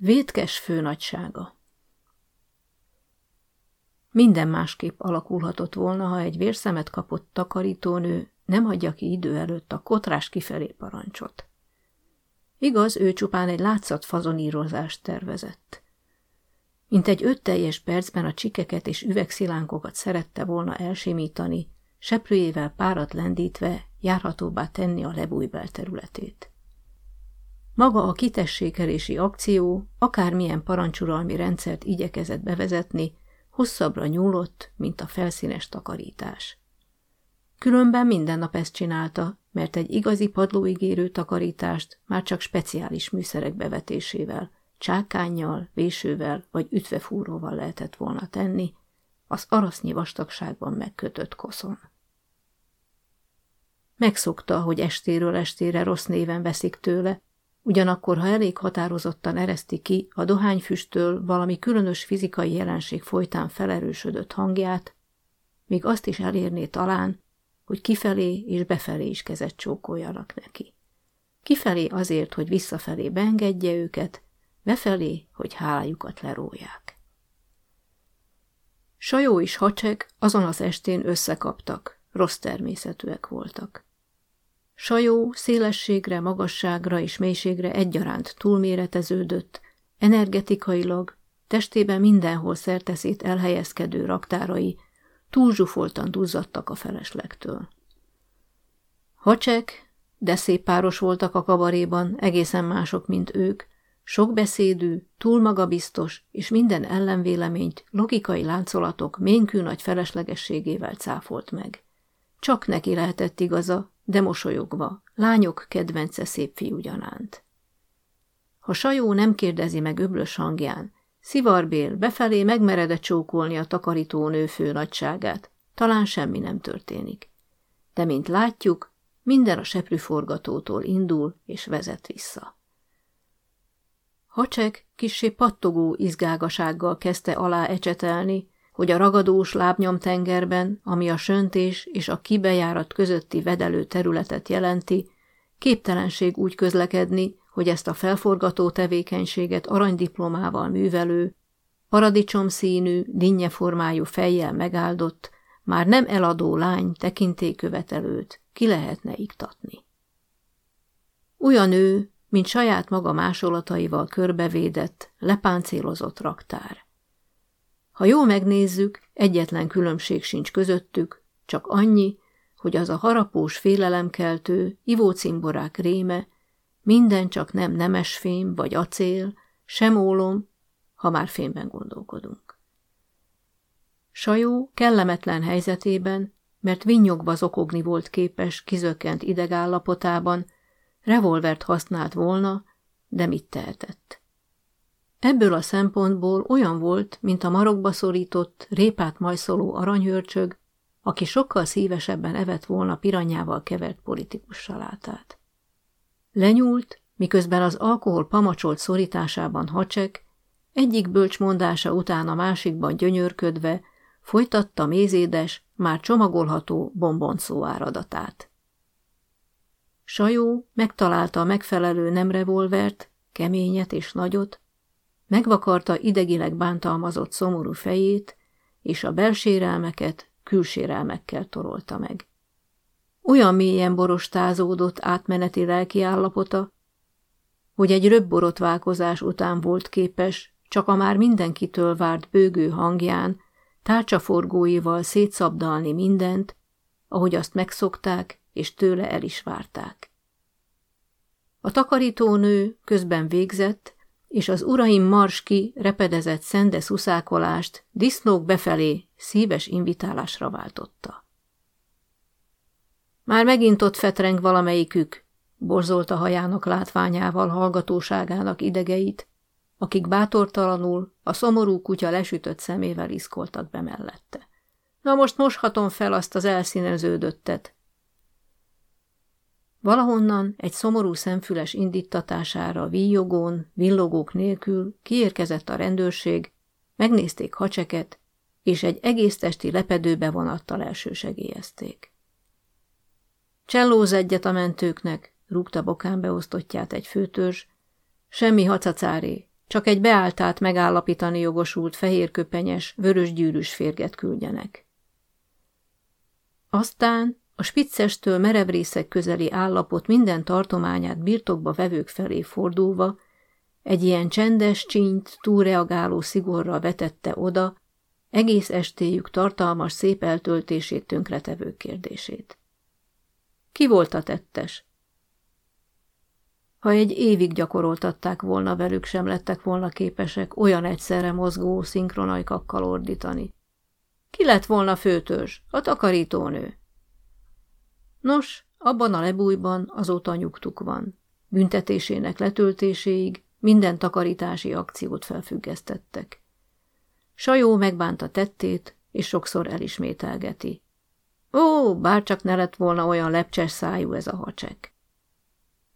Vétkes főnagysága Minden másképp alakulhatott volna, ha egy vérszemet kapott takarítónő nem hagyja ki idő előtt a kotrás kifelé parancsot. Igaz, ő csupán egy látszat fazonírozást tervezett. Mint egy öt teljes percben a csikeket és üvegszilánkokat szerette volna elsimítani, seprőjével párat lendítve járhatóbbá tenni a lebújbel területét. Maga a kitessékelési akció akármilyen parancsuralmi rendszert igyekezett bevezetni, hosszabbra nyúlott, mint a felszínes takarítás. Különben minden nap ezt csinálta, mert egy igazi padlóigérő takarítást már csak speciális műszerek bevetésével, csákányjal, vésővel vagy ütvefúróval lehetett volna tenni, az arasznyi vastagságban megkötött koszon. Megszokta, hogy estéről estére rossz néven veszik tőle, ugyanakkor, ha elég határozottan ereszti ki a dohányfüsttől valami különös fizikai jelenség folytán felerősödött hangját, még azt is elérné talán, hogy kifelé és befelé is kezet csókoljanak neki. Kifelé azért, hogy visszafelé beengedje őket, befelé, hogy hálájukat leróják. Sajó és hacsek azon az estén összekaptak, rossz természetűek voltak. Sajó szélességre, magasságra és mélységre egyaránt túlméreteződött, energetikailag, testében mindenhol szerteszét elhelyezkedő raktárai túlzsufoltan duzzadtak a feleslegtől. Hacsek, de szép páros voltak a kabaréban, egészen mások, mint ők, sokbeszédű, túl magabiztos és minden ellenvéleményt logikai láncolatok ménkű nagy feleslegességével cáfolt meg. Csak neki lehetett igaza, de mosolyogva, lányok kedvence szép fiú gyanánt. Ha Sajó nem kérdezi meg öblös hangján, Szivarbél befelé megmerede csókolni a takarítónő fő nagyságát, talán semmi nem történik. De mint látjuk, minden a seprűforgatótól indul és vezet vissza. Hacsek kissé pattogó izgágasággal kezdte alá ecsetelni, hogy a ragadós lábnyomtengerben, ami a söntés és a kibejárat közötti vedelő területet jelenti, képtelenség úgy közlekedni, hogy ezt a felforgató tevékenységet aranydiplomával művelő, paradicsom színű, dinnyeformájú fejjel megáldott, már nem eladó lány tekintélykövetelőt ki lehetne iktatni. Olyan ő, mint saját maga másolataival körbevédett, lepáncélozott raktár. Ha jól megnézzük, egyetlen különbség sincs közöttük, csak annyi, hogy az a harapós félelemkeltő, ivócimborák réme, minden csak nem nemesfém vagy acél, sem ólom, ha már fémben gondolkodunk. Sajó kellemetlen helyzetében, mert vinnyogva zokogni volt képes kizökkent idegállapotában, revolvert használt volna, de mit tehetett? Ebből a szempontból olyan volt, mint a marokba szorított, répát majszoló aranyhörcsög, aki sokkal szívesebben evett volna piranyával kevert politikus salátát. Lenyúlt, miközben az alkohol pamacsolt szorításában hacsek, egyik bölcs mondása után a másikban gyönyörködve, folytatta mézédes, már csomagolható bombonszó áradatát. Sajó megtalálta a megfelelő nemrevolvert, keményet és nagyot, megvakarta idegileg bántalmazott szomorú fejét, és a belsérelmeket külsérelmekkel torolta meg. Olyan mélyen borostázódott átmeneti lelki állapota, hogy egy röbborotválkozás után volt képes csak a már mindenkitől várt bőgő hangján, tárcsaforgóival szétszabdalni mindent, ahogy azt megszokták, és tőle el is várták. A takarítónő közben végzett, és az uraim marski repedezett szende szuszákolást disznók befelé szíves invitálásra váltotta. Már megint ott fetreng valamelyikük, borzolta hajának látványával hallgatóságának idegeit, akik bátortalanul a szomorú kutya lesütött szemével iszkoltak be mellette. Na most moshatom fel azt az elszíneződöttet, Valahonnan egy szomorú szemfüles indítatására víjogón, villogók nélkül kiérkezett a rendőrség, megnézték hacseket, és egy egész testi lepedőbe vonattal elsősegélyezték. Csellóz egyet a mentőknek, rúgta bokán beosztottját egy főtörzs, semmi hacacáré, csak egy beáltát megállapítani jogosult fehérköpenyes, vörös gyűrűs férget küldjenek. Aztán a spiccestől merevrészek közeli állapot minden tartományát birtokba vevők felé fordulva, egy ilyen csendes csínyt túlreagáló szigorra vetette oda, egész estéjük tartalmas szép eltöltését tönkretevő kérdését. Ki volt a tettes? Ha egy évig gyakoroltatták volna velük, sem lettek volna képesek olyan egyszerre mozgó szinkronajkakkal ordítani. Ki lett volna főtörzs? A takarítónő. Nos, abban a lebújban azóta nyugtuk van. Büntetésének letöltéséig minden takarítási akciót felfüggesztettek. Sajó megbánta tettét, és sokszor elismételgeti. Ó, bárcsak ne lett volna olyan lepcses szájú ez a hacsek.